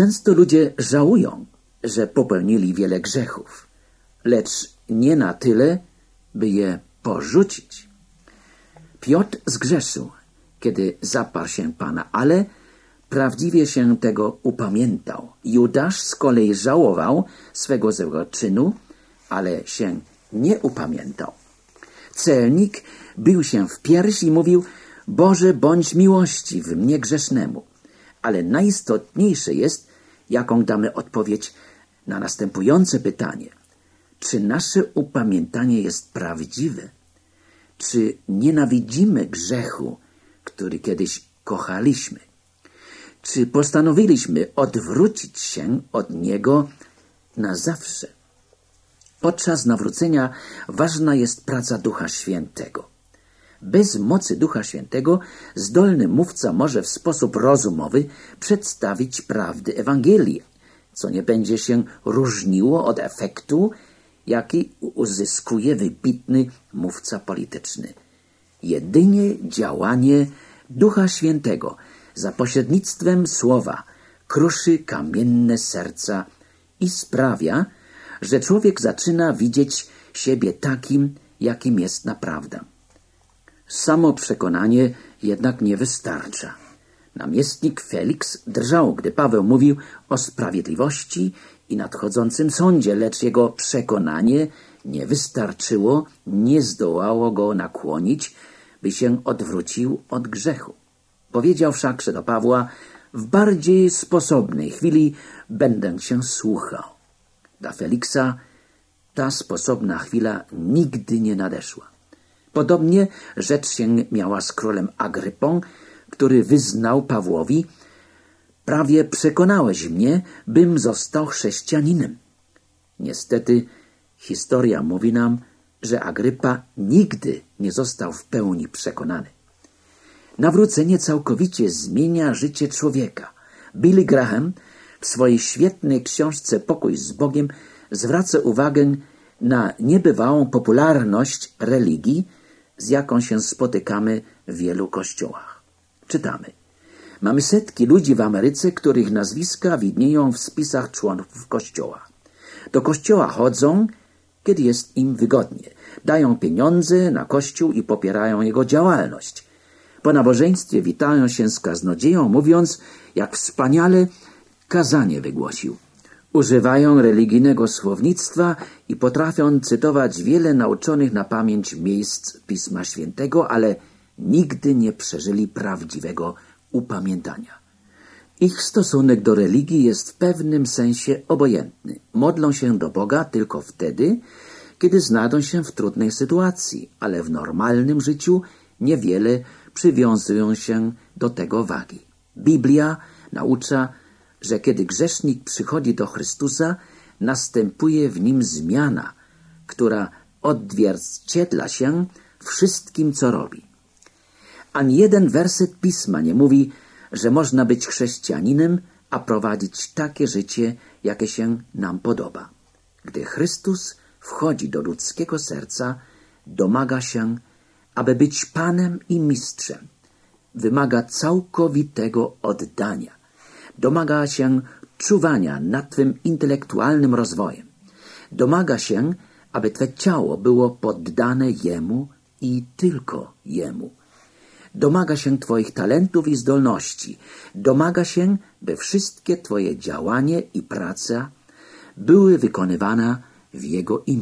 Często ludzie żałują, że popełnili wiele grzechów, lecz nie na tyle, by je porzucić. Piotr zgrzeszył, kiedy zaparł się Pana, ale prawdziwie się tego upamiętał. Judasz z kolei żałował swego złego czynu, ale się nie upamiętał. Celnik bił się w pierś i mówił, Boże, bądź miłościw mnie grzesznemu. Ale najistotniejsze jest, jaką damy odpowiedź na następujące pytanie. Czy nasze upamiętanie jest prawdziwe? Czy nienawidzimy grzechu, który kiedyś kochaliśmy? Czy postanowiliśmy odwrócić się od niego na zawsze? Podczas nawrócenia ważna jest praca Ducha Świętego. Bez mocy Ducha Świętego zdolny mówca może w sposób rozumowy przedstawić prawdy Ewangelii, co nie będzie się różniło od efektu, jaki uzyskuje wybitny mówca polityczny. Jedynie działanie Ducha Świętego za pośrednictwem słowa kruszy kamienne serca i sprawia, że człowiek zaczyna widzieć siebie takim, jakim jest naprawdę. Samo przekonanie jednak nie wystarcza. Namiestnik Felix drżał, gdy Paweł mówił o sprawiedliwości i nadchodzącym sądzie, lecz jego przekonanie nie wystarczyło, nie zdołało go nakłonić, by się odwrócił od grzechu. Powiedział wszakże do Pawła, w bardziej sposobnej chwili będę się słuchał. Dla Feliksa ta sposobna chwila nigdy nie nadeszła. Podobnie rzecz się miała z królem Agrypą, który wyznał Pawłowi, prawie przekonałeś mnie, bym został chrześcijaninem. Niestety historia mówi nam, że Agrypa nigdy nie został w pełni przekonany. Nawrócenie całkowicie zmienia życie człowieka. Billy Graham w swojej świetnej książce Pokój z Bogiem zwraca uwagę na niebywałą popularność religii, z jaką się spotykamy w wielu kościołach. Czytamy. Mamy setki ludzi w Ameryce, których nazwiska widnieją w spisach członków kościoła. Do kościoła chodzą, kiedy jest im wygodnie. Dają pieniądze na kościół i popierają jego działalność. Po nabożeństwie witają się z kaznodzieją, mówiąc, jak wspaniale kazanie wygłosił. Używają religijnego słownictwa i potrafią cytować wiele nauczonych na pamięć miejsc Pisma Świętego, ale nigdy nie przeżyli prawdziwego upamiętania. Ich stosunek do religii jest w pewnym sensie obojętny. Modlą się do Boga tylko wtedy, kiedy znajdą się w trudnej sytuacji, ale w normalnym życiu niewiele przywiązują się do tego wagi. Biblia naucza, że kiedy grzesznik przychodzi do Chrystusa, następuje w nim zmiana, która odzwierciedla się wszystkim, co robi. Ani jeden werset pisma nie mówi, że można być chrześcijaninem, a prowadzić takie życie, jakie się nam podoba. Gdy Chrystus wchodzi do ludzkiego serca, domaga się, aby być Panem i Mistrzem. Wymaga całkowitego oddania. Domaga się czuwania nad Twym intelektualnym rozwojem. Domaga się, aby Twe ciało było poddane Jemu i tylko Jemu. Domaga się Twoich talentów i zdolności. Domaga się, by wszystkie Twoje działanie i praca były wykonywane w Jego imieniu.